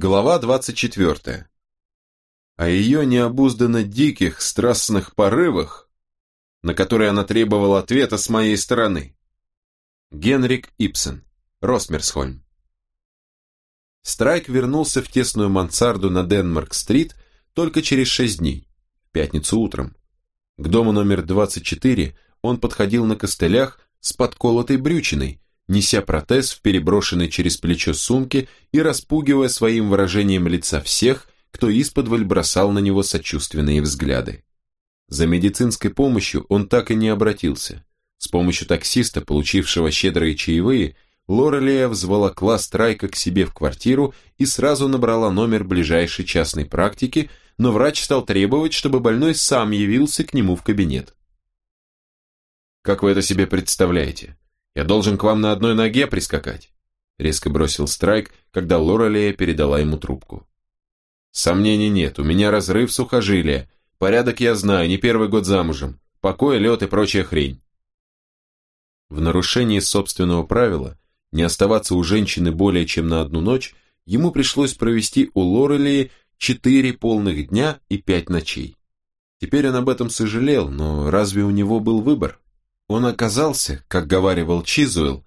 Глава 24. О ее необузданно диких, страстных порывах, на которые она требовала ответа с моей стороны. Генрик Ипсен, Росмерсхольм. Страйк вернулся в тесную мансарду на Денмарк-стрит только через шесть дней, в пятницу утром. К дому номер 24 он подходил на костылях с подколотой брючиной, неся протез в переброшенной через плечо сумке и распугивая своим выражением лица всех, кто исподволь бросал на него сочувственные взгляды. За медицинской помощью он так и не обратился. С помощью таксиста, получившего щедрые чаевые, Лорелея взволокла Страйка к себе в квартиру и сразу набрала номер ближайшей частной практики, но врач стал требовать, чтобы больной сам явился к нему в кабинет. «Как вы это себе представляете? Я должен к вам на одной ноге прискакать?» Резко бросил Страйк, когда Лорелея передала ему трубку. «Сомнений нет, у меня разрыв сухожилия. Порядок я знаю, не первый год замужем. Покой, лед и прочая хрень». В нарушении собственного правила не оставаться у женщины более чем на одну ночь, ему пришлось провести у Лорелии четыре полных дня и пять ночей. Теперь он об этом сожалел, но разве у него был выбор? Он оказался, как говаривал Чизуэлл,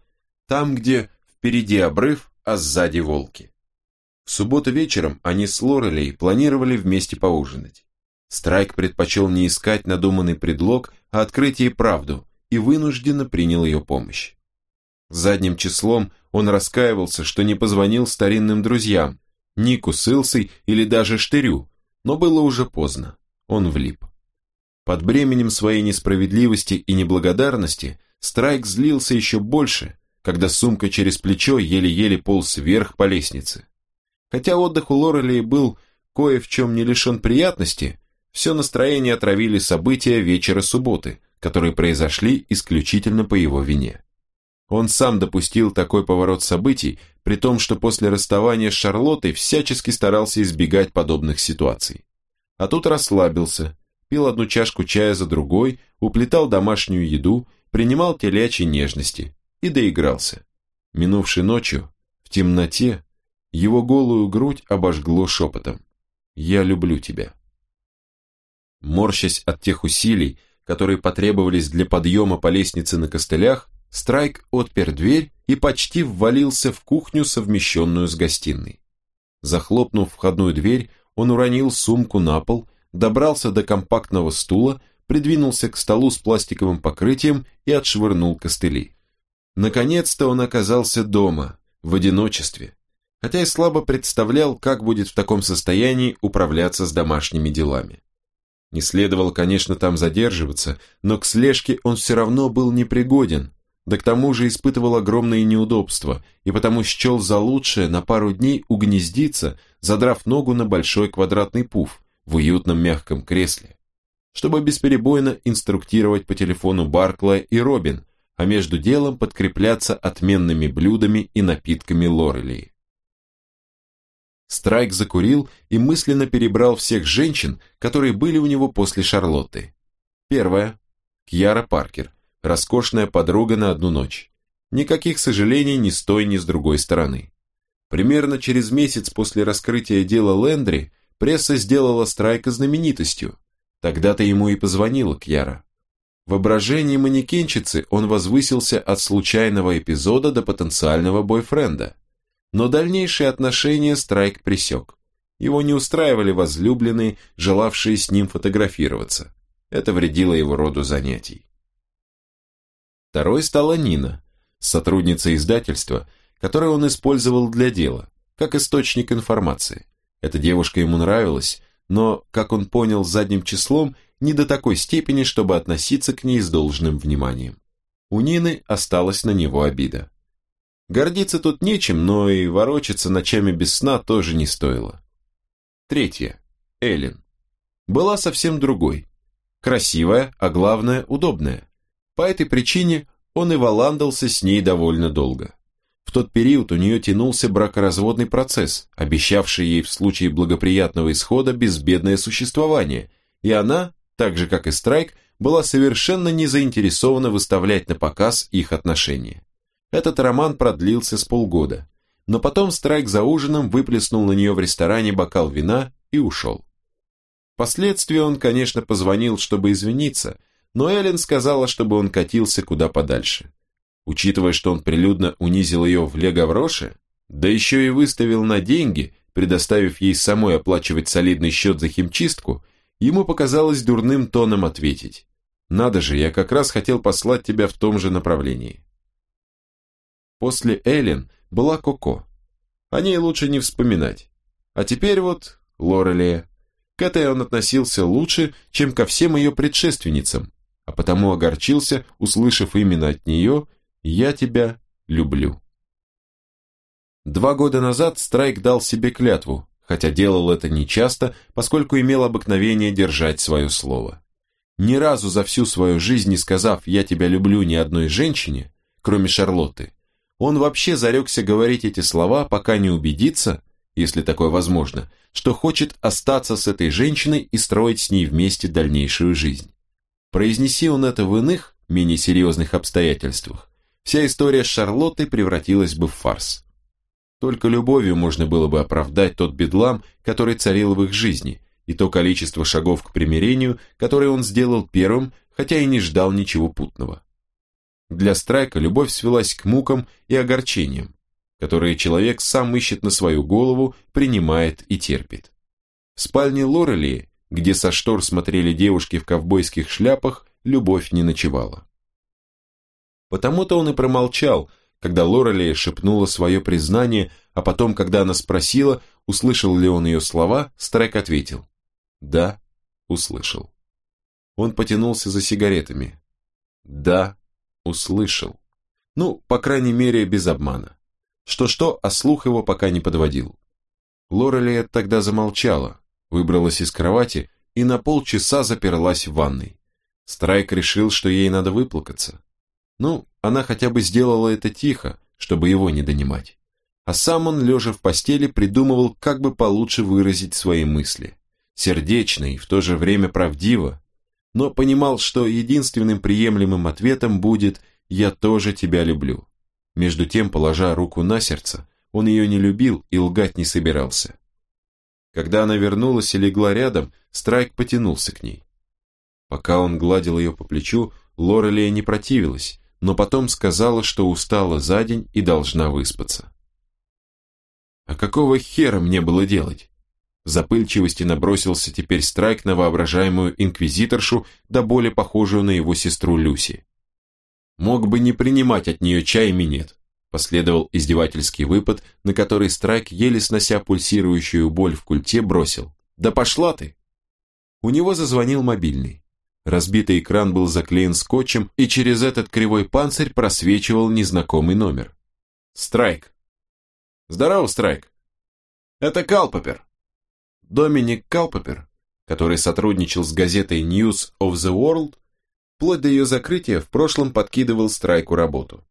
там, где впереди обрыв, а сзади волки. В субботу вечером они с Лорелей планировали вместе поужинать. Страйк предпочел не искать надуманный предлог, а открыть ей правду, и вынужденно принял ее помощь. Задним числом он раскаивался, что не позвонил старинным друзьям, Нику с или даже Штырю, но было уже поздно, он влип. Под бременем своей несправедливости и неблагодарности Страйк злился еще больше, когда сумка через плечо еле-еле полз вверх по лестнице. Хотя отдых у Лорелей был кое в чем не лишен приятности, все настроение отравили события вечера субботы, которые произошли исключительно по его вине. Он сам допустил такой поворот событий, при том, что после расставания с Шарлоттой всячески старался избегать подобных ситуаций. А тут расслабился, пил одну чашку чая за другой, уплетал домашнюю еду, принимал телячьи нежности и доигрался. Минувшей ночью, в темноте, его голую грудь обожгло шепотом. «Я люблю тебя». Морщась от тех усилий, которые потребовались для подъема по лестнице на костылях, Страйк отпер дверь и почти ввалился в кухню, совмещенную с гостиной. Захлопнув входную дверь, он уронил сумку на пол добрался до компактного стула, придвинулся к столу с пластиковым покрытием и отшвырнул костыли. Наконец-то он оказался дома, в одиночестве, хотя и слабо представлял, как будет в таком состоянии управляться с домашними делами. Не следовало, конечно, там задерживаться, но к слежке он все равно был непригоден, да к тому же испытывал огромные неудобства, и потому счел за лучшее на пару дней угнездиться, задрав ногу на большой квадратный пуф, в уютном мягком кресле, чтобы бесперебойно инструктировать по телефону Барклая и Робин, а между делом подкрепляться отменными блюдами и напитками Лорелии. Страйк закурил и мысленно перебрал всех женщин, которые были у него после Шарлотты. Первая – Кьяра Паркер, роскошная подруга на одну ночь. Никаких сожалений ни с той, ни с другой стороны. Примерно через месяц после раскрытия дела Лендри Пресса сделала Страйка знаменитостью. Тогда-то ему и позвонила Кьяра. В воображении манекенщицы он возвысился от случайного эпизода до потенциального бойфренда. Но дальнейшие отношения Страйк пресек. Его не устраивали возлюбленные, желавшие с ним фотографироваться. Это вредило его роду занятий. Второй стала Нина, сотрудница издательства, которое он использовал для дела, как источник информации. Эта девушка ему нравилась, но, как он понял задним числом, не до такой степени, чтобы относиться к ней с должным вниманием. У Нины осталась на него обида. Гордиться тут нечем, но и ворочаться ночами без сна тоже не стоило. Третья. Эллен. Была совсем другой. Красивая, а главное, удобная. По этой причине он и валандался с ней довольно долго. В тот период у нее тянулся бракоразводный процесс, обещавший ей в случае благоприятного исхода безбедное существование, и она, так же как и Страйк, была совершенно не заинтересована выставлять на показ их отношения. Этот роман продлился с полгода. но потом Страйк за ужином выплеснул на нее в ресторане бокал вина и ушел. Впоследствии он, конечно, позвонил, чтобы извиниться, но Эллен сказала, чтобы он катился куда подальше. Учитывая, что он прилюдно унизил ее в Лего-Вроше, да еще и выставил на деньги, предоставив ей самой оплачивать солидный счет за химчистку, ему показалось дурным тоном ответить. «Надо же, я как раз хотел послать тебя в том же направлении». После Эллен была Коко. О ней лучше не вспоминать. А теперь вот Лорелия. К этой он относился лучше, чем ко всем ее предшественницам, а потому огорчился, услышав именно от нее «Я тебя люблю». Два года назад Страйк дал себе клятву, хотя делал это нечасто, поскольку имел обыкновение держать свое слово. Ни разу за всю свою жизнь не сказав «я тебя люблю» ни одной женщине, кроме Шарлотты, он вообще зарекся говорить эти слова, пока не убедится, если такое возможно, что хочет остаться с этой женщиной и строить с ней вместе дальнейшую жизнь. Произнеси он это в иных, менее серьезных обстоятельствах, вся история с Шарлоттой превратилась бы в фарс. Только любовью можно было бы оправдать тот бедлам, который царил в их жизни, и то количество шагов к примирению, которое он сделал первым, хотя и не ждал ничего путного. Для Страйка любовь свелась к мукам и огорчениям, которые человек сам ищет на свою голову, принимает и терпит. В спальне Лорели, где со штор смотрели девушки в ковбойских шляпах, любовь не ночевала. Потому-то он и промолчал, когда Лорелия шепнула свое признание, а потом, когда она спросила, услышал ли он ее слова, Страйк ответил «Да, услышал». Он потянулся за сигаретами. «Да, услышал». Ну, по крайней мере, без обмана. Что-что, а слух его пока не подводил. Лорелия тогда замолчала, выбралась из кровати и на полчаса заперлась в ванной. Страйк решил, что ей надо выплакаться. Ну, она хотя бы сделала это тихо, чтобы его не донимать. А сам он, лежа в постели, придумывал, как бы получше выразить свои мысли. Сердечно и в то же время правдиво, но понимал, что единственным приемлемым ответом будет «я тоже тебя люблю». Между тем, положа руку на сердце, он ее не любил и лгать не собирался. Когда она вернулась и легла рядом, Страйк потянулся к ней. Пока он гладил ее по плечу, Лорелия не противилась, но потом сказала, что устала за день и должна выспаться. А какого хера мне было делать? В запыльчивости набросился теперь Страйк на воображаемую инквизиторшу, да более похожую на его сестру Люси. Мог бы не принимать от нее чай и минет. Последовал издевательский выпад, на который Страйк, еле снося пульсирующую боль в культе, бросил. «Да пошла ты!» У него зазвонил мобильный. Разбитый экран был заклеен скотчем, и через этот кривой панцирь просвечивал незнакомый номер. «Страйк!» «Здорово, Страйк!» «Это Калпопер!» Доминик Калпопер, который сотрудничал с газетой News of the World, вплоть до ее закрытия в прошлом подкидывал Страйку работу.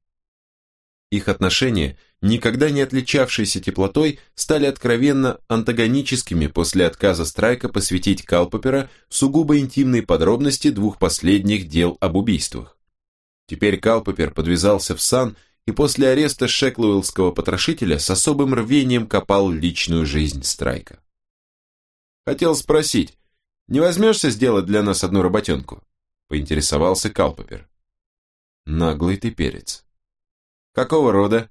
Их отношения, никогда не отличавшиеся теплотой, стали откровенно антагоническими после отказа Страйка посвятить Калпопера сугубо интимные подробности двух последних дел об убийствах. Теперь Калпопер подвязался в сан и после ареста шеклуэллского потрошителя с особым рвением копал личную жизнь Страйка. «Хотел спросить, не возьмешься сделать для нас одну работенку?» поинтересовался Калпопер. «Наглый ты перец», Какого рода?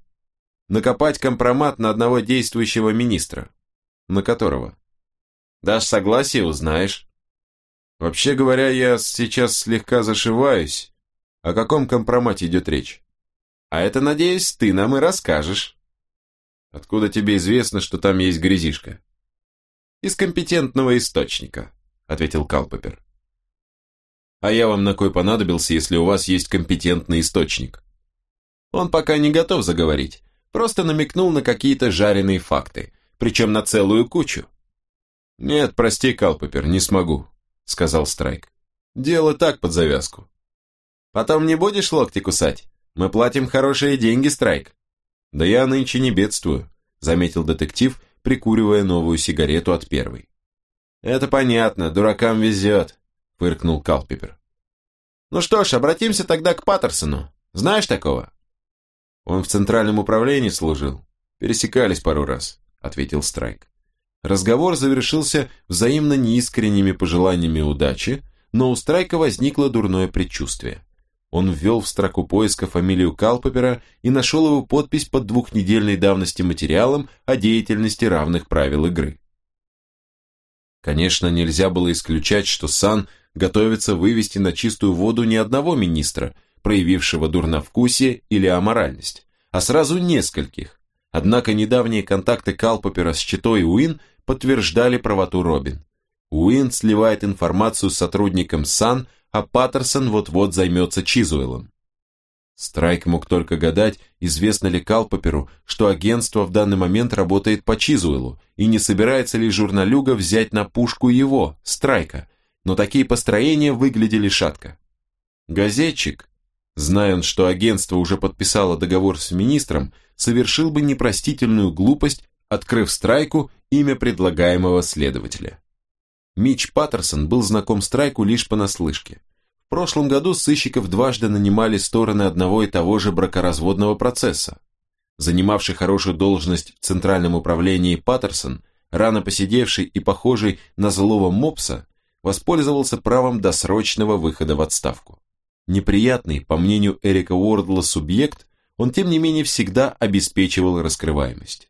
Накопать компромат на одного действующего министра. На которого? Дашь согласие, узнаешь. Вообще говоря, я сейчас слегка зашиваюсь. О каком компромате идет речь? А это, надеюсь, ты нам и расскажешь. Откуда тебе известно, что там есть грязишка? Из компетентного источника, ответил Калпопер. А я вам на кой понадобился, если у вас есть компетентный источник? Он пока не готов заговорить, просто намекнул на какие-то жареные факты, причем на целую кучу. «Нет, прости, Калпопер, не смогу», — сказал Страйк. «Дело так под завязку». «Потом не будешь локти кусать? Мы платим хорошие деньги, Страйк». «Да я нынче не бедствую», — заметил детектив, прикуривая новую сигарету от первой. «Это понятно, дуракам везет», — фыркнул Калпипер. «Ну что ж, обратимся тогда к Паттерсону. Знаешь такого?» Он в центральном управлении служил? Пересекались пару раз, ответил Страйк. Разговор завершился взаимно неискренними пожеланиями удачи, но у Страйка возникло дурное предчувствие. Он ввел в строку поиска фамилию Калпопера и нашел его подпись под двухнедельной давности материалом о деятельности равных правил игры. Конечно, нельзя было исключать, что Сан готовится вывести на чистую воду не одного министра, проявившего дурновкусие или аморальность, а сразу нескольких. Однако недавние контакты Калпопера с Читой Уин подтверждали правоту Робин. Уин сливает информацию с сотрудником Сан а Паттерсон вот-вот займется Чизуэлом. Страйк мог только гадать, известно ли Калпоперу, что агентство в данный момент работает по Чизуэлу, и не собирается ли журналюга взять на пушку его, Страйка, но такие построения выглядели шатко. Газетчик, зная он, что агентство уже подписало договор с министром, совершил бы непростительную глупость, открыв Страйку имя предлагаемого следователя. Мич Паттерсон был знаком Страйку лишь понаслышке. В прошлом году сыщиков дважды нанимали стороны одного и того же бракоразводного процесса. Занимавший хорошую должность в Центральном управлении Паттерсон, рано посидевший и похожий на злого мопса, воспользовался правом досрочного выхода в отставку. Неприятный, по мнению Эрика Уордла, субъект, он тем не менее всегда обеспечивал раскрываемость.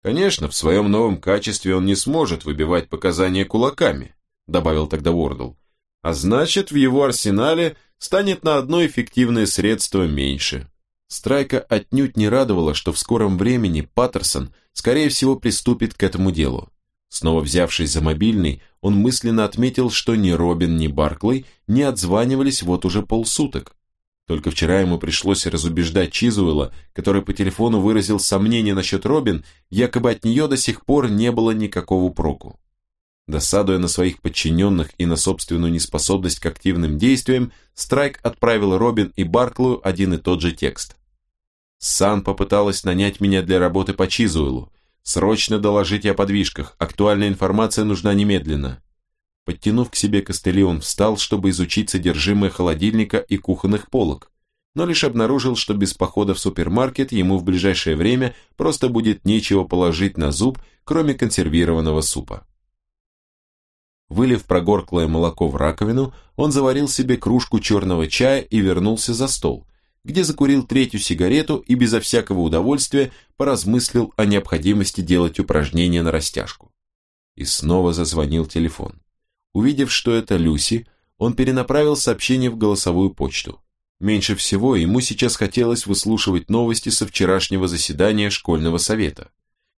Конечно, в своем новом качестве он не сможет выбивать показания кулаками, добавил тогда Уордл. А значит, в его арсенале станет на одно эффективное средство меньше. Страйка отнюдь не радовала, что в скором времени Паттерсон, скорее всего, приступит к этому делу. Снова взявшись за мобильный, он мысленно отметил, что ни Робин, ни Барклey не отзванивались вот уже полсуток. Только вчера ему пришлось разубеждать Чизуэлла, который по телефону выразил сомнение насчет Робин, якобы от нее до сих пор не было никакого проку. Досадуя на своих подчиненных и на собственную неспособность к активным действиям, Страйк отправил Робин и Барклую один и тот же текст. «Сан попыталась нанять меня для работы по Чизуэлу. Срочно доложите о подвижках, актуальная информация нужна немедленно. Подтянув к себе костыли, он встал, чтобы изучить содержимое холодильника и кухонных полок, но лишь обнаружил, что без похода в супермаркет ему в ближайшее время просто будет нечего положить на зуб, кроме консервированного супа. Вылив прогорклое молоко в раковину, он заварил себе кружку черного чая и вернулся за стол, где закурил третью сигарету и безо всякого удовольствия поразмыслил о необходимости делать упражнения на растяжку. И снова зазвонил телефон. Увидев, что это Люси, он перенаправил сообщение в голосовую почту. Меньше всего ему сейчас хотелось выслушивать новости со вчерашнего заседания школьного совета.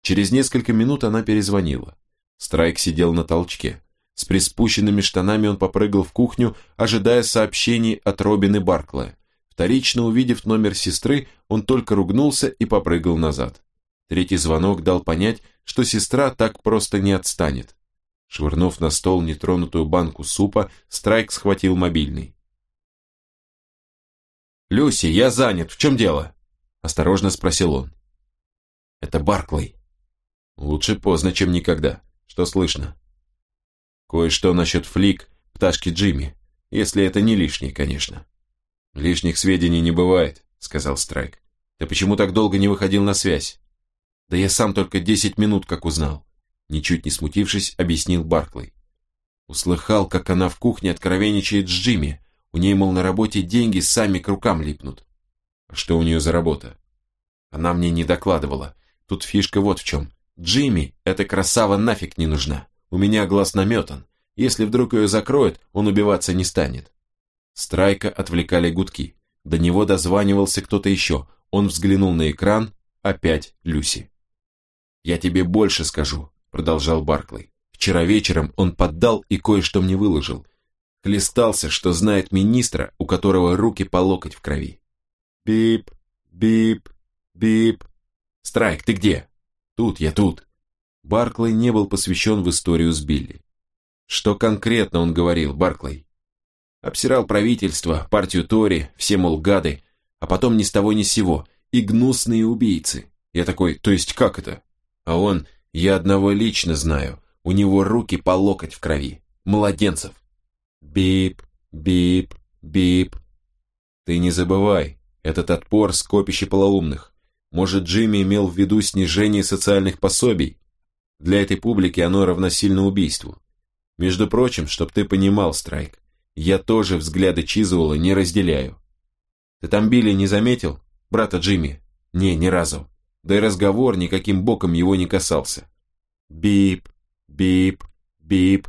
Через несколько минут она перезвонила. Страйк сидел на толчке. С приспущенными штанами он попрыгал в кухню, ожидая сообщений от Робины Барклая. Вторично увидев номер сестры, он только ругнулся и попрыгал назад. Третий звонок дал понять, что сестра так просто не отстанет. Швырнув на стол нетронутую банку супа, Страйк схватил мобильный. «Люси, я занят, в чем дело?» Осторожно спросил он. «Это Барклey». «Лучше поздно, чем никогда. Что слышно?» «Кое-что насчет флик, пташки Джимми, если это не лишнее, конечно». «Лишних сведений не бывает», — сказал Страйк. «Ты почему так долго не выходил на связь?» «Да я сам только десять минут как узнал ничуть не смутившись, объяснил Барклey. Услыхал, как она в кухне откровенничает с Джимми. У ней, мол, на работе деньги сами к рукам липнут. А что у нее за работа? Она мне не докладывала. Тут фишка вот в чем. Джимми, эта красава нафиг не нужна. У меня глаз наметан. Если вдруг ее закроют, он убиваться не станет. Страйка отвлекали гудки. До него дозванивался кто-то еще. Он взглянул на экран. Опять Люси. «Я тебе больше скажу продолжал Барклey. Вчера вечером он поддал и кое-что мне выложил. Хлестался, что знает министра, у которого руки по локоть в крови. Бип, бип, бип. Страйк, ты где? Тут, я тут. Барклey не был посвящен в историю с Билли. Что конкретно он говорил, Барклey? Обсирал правительство, партию Тори, все, мол, гады, а потом ни с того ни с сего, и гнусные убийцы. Я такой, то есть как это? А он, я одного лично знаю. У него руки по локоть в крови. Младенцев. Бип, бип, бип. Ты не забывай, этот отпор скопище полоумных. Может, Джимми имел в виду снижение социальных пособий? Для этой публики оно равносильно убийству. Между прочим, чтоб ты понимал, Страйк, я тоже взгляды Чизуэлла не разделяю. Ты там Билли не заметил? Брата Джимми? Не, ни разу. Да и разговор никаким боком его не касался. Бип, бип, бип.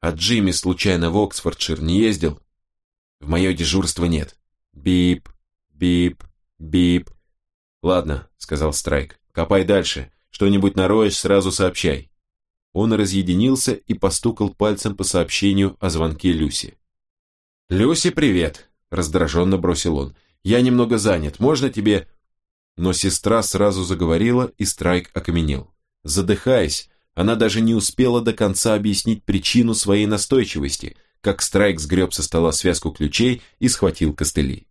А Джимми случайно в Оксфордшир не ездил? В мое дежурство нет. Бип, бип, бип. Ладно, сказал Страйк, копай дальше. Что-нибудь нароешь, сразу сообщай. Он разъединился и постукал пальцем по сообщению о звонке Люси. «Люси, привет!» – раздраженно бросил он. «Я немного занят, можно тебе...» Но сестра сразу заговорила, и Страйк окаменел. Задыхаясь, она даже не успела до конца объяснить причину своей настойчивости, как Страйк сгреб со стола связку ключей и схватил костыли.